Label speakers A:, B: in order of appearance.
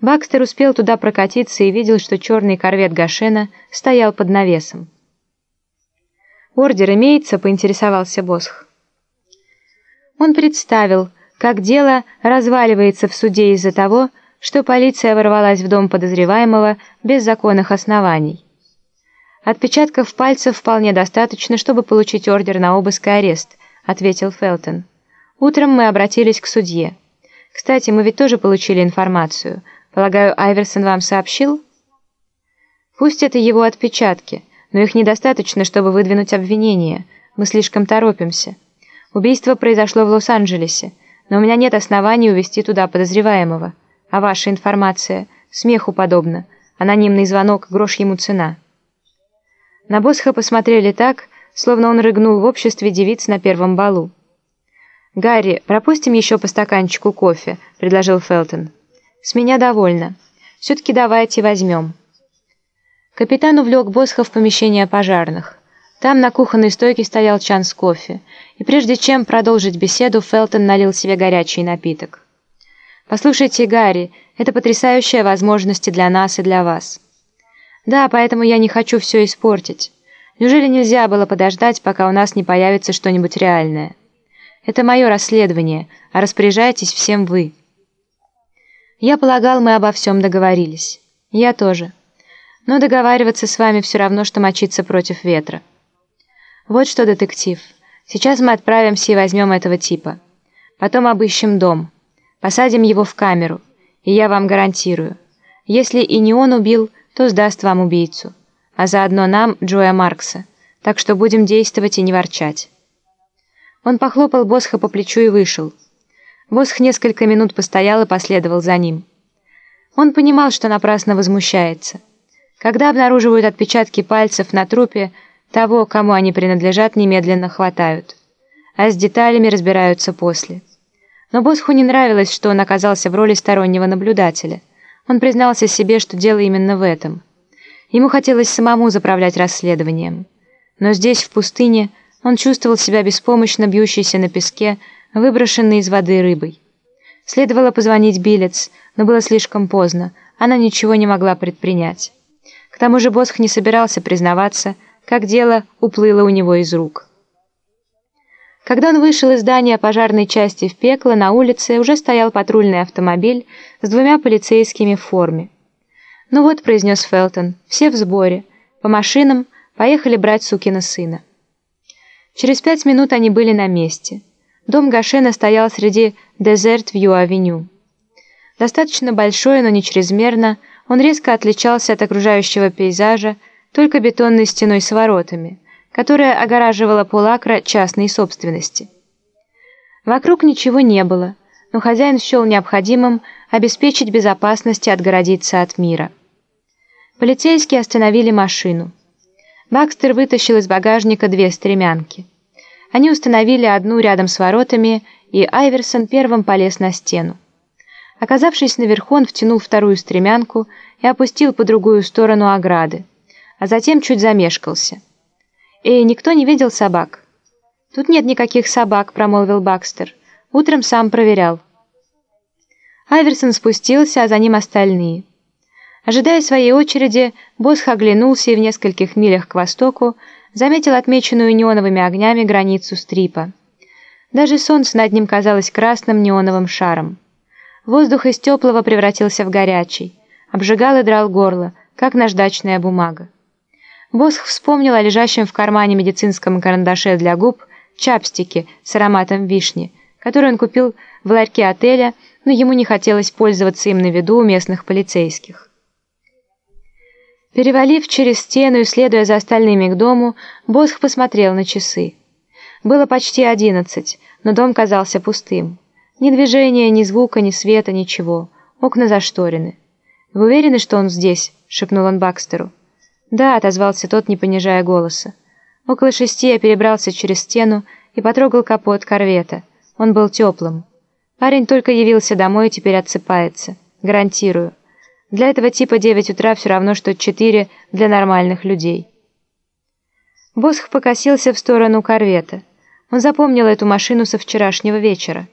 A: Бакстер успел туда прокатиться и видел, что черный корвет Гашена стоял под навесом. «Ордер имеется?» — поинтересовался Босх. Он представил, как дело разваливается в суде из-за того, что полиция ворвалась в дом подозреваемого без законных оснований. «Отпечатков пальцев вполне достаточно, чтобы получить ордер на обыск и арест», — ответил Фелтон. «Утром мы обратились к судье. Кстати, мы ведь тоже получили информацию. Полагаю, Айверсон вам сообщил?» «Пусть это его отпечатки, но их недостаточно, чтобы выдвинуть обвинение. Мы слишком торопимся. Убийство произошло в Лос-Анджелесе, но у меня нет оснований увезти туда подозреваемого. А ваша информация смеху подобна. Анонимный звонок, грош ему цена». На Босха посмотрели так, словно он рыгнул в обществе девиц на первом балу. «Гарри, пропустим еще по стаканчику кофе», — предложил Фелтон. «С меня довольно. Все-таки давайте возьмем». Капитан увлек Босха в помещение пожарных. Там на кухонной стойке стоял чан с кофе, и прежде чем продолжить беседу, Фелтон налил себе горячий напиток. «Послушайте, Гарри, это потрясающая возможность для нас и для вас». Да, поэтому я не хочу все испортить. Неужели нельзя было подождать, пока у нас не появится что-нибудь реальное? Это мое расследование, а распоряжайтесь всем вы. Я полагал, мы обо всем договорились. Я тоже. Но договариваться с вами все равно, что мочиться против ветра. Вот что, детектив. Сейчас мы отправимся и возьмем этого типа. Потом обыщем дом. Посадим его в камеру. И я вам гарантирую. Если и не он убил, то сдаст вам убийцу, а заодно нам Джоя Маркса, так что будем действовать и не ворчать». Он похлопал Босха по плечу и вышел. Босх несколько минут постоял и последовал за ним. Он понимал, что напрасно возмущается. Когда обнаруживают отпечатки пальцев на трупе, того, кому они принадлежат, немедленно хватают. А с деталями разбираются после. Но Босху не нравилось, что он оказался в роли стороннего наблюдателя – он признался себе, что дело именно в этом. Ему хотелось самому заправлять расследованием. Но здесь, в пустыне, он чувствовал себя беспомощно бьющейся на песке, выброшенной из воды рыбой. Следовало позвонить Билец, но было слишком поздно, она ничего не могла предпринять. К тому же Босх не собирался признаваться, как дело уплыло у него из рук. Когда он вышел из здания пожарной части в пекло, на улице уже стоял патрульный автомобиль с двумя полицейскими в форме. «Ну вот», — произнес Фелтон, — «все в сборе. По машинам поехали брать сукина сына». Через пять минут они были на месте. Дом Гашена стоял среди Дезерт-Вью-авеню. Достаточно большой, но не чрезмерно, он резко отличался от окружающего пейзажа только бетонной стеной с воротами — которая огораживала полакра частной собственности. Вокруг ничего не было, но хозяин счел необходимым обеспечить безопасность и отгородиться от мира. Полицейские остановили машину. Бакстер вытащил из багажника две стремянки. Они установили одну рядом с воротами, и Айверсон первым полез на стену. Оказавшись наверху, он втянул вторую стремянку и опустил по другую сторону ограды, а затем чуть замешкался. «Эй, никто не видел собак?» «Тут нет никаких собак», — промолвил Бакстер. «Утром сам проверял». Айверсон спустился, а за ним остальные. Ожидая своей очереди, Босх оглянулся и в нескольких милях к востоку заметил отмеченную неоновыми огнями границу стрипа. Даже солнце над ним казалось красным неоновым шаром. Воздух из теплого превратился в горячий, обжигал и драл горло, как наждачная бумага. Босх вспомнил о лежащем в кармане медицинском карандаше для губ чапстике с ароматом вишни, который он купил в ларьке отеля, но ему не хотелось пользоваться им на виду у местных полицейских. Перевалив через стену и следуя за остальными к дому, Босх посмотрел на часы. Было почти одиннадцать, но дом казался пустым. Ни движения, ни звука, ни света, ничего. Окна зашторены. «Вы уверены, что он здесь?» — шепнул он Бакстеру. «Да», — отозвался тот, не понижая голоса. Около шести я перебрался через стену и потрогал капот корвета. Он был теплым. Парень только явился домой и теперь отсыпается. Гарантирую. Для этого типа девять утра все равно, что четыре для нормальных людей. Босх покосился в сторону корвета. Он запомнил эту машину со вчерашнего вечера.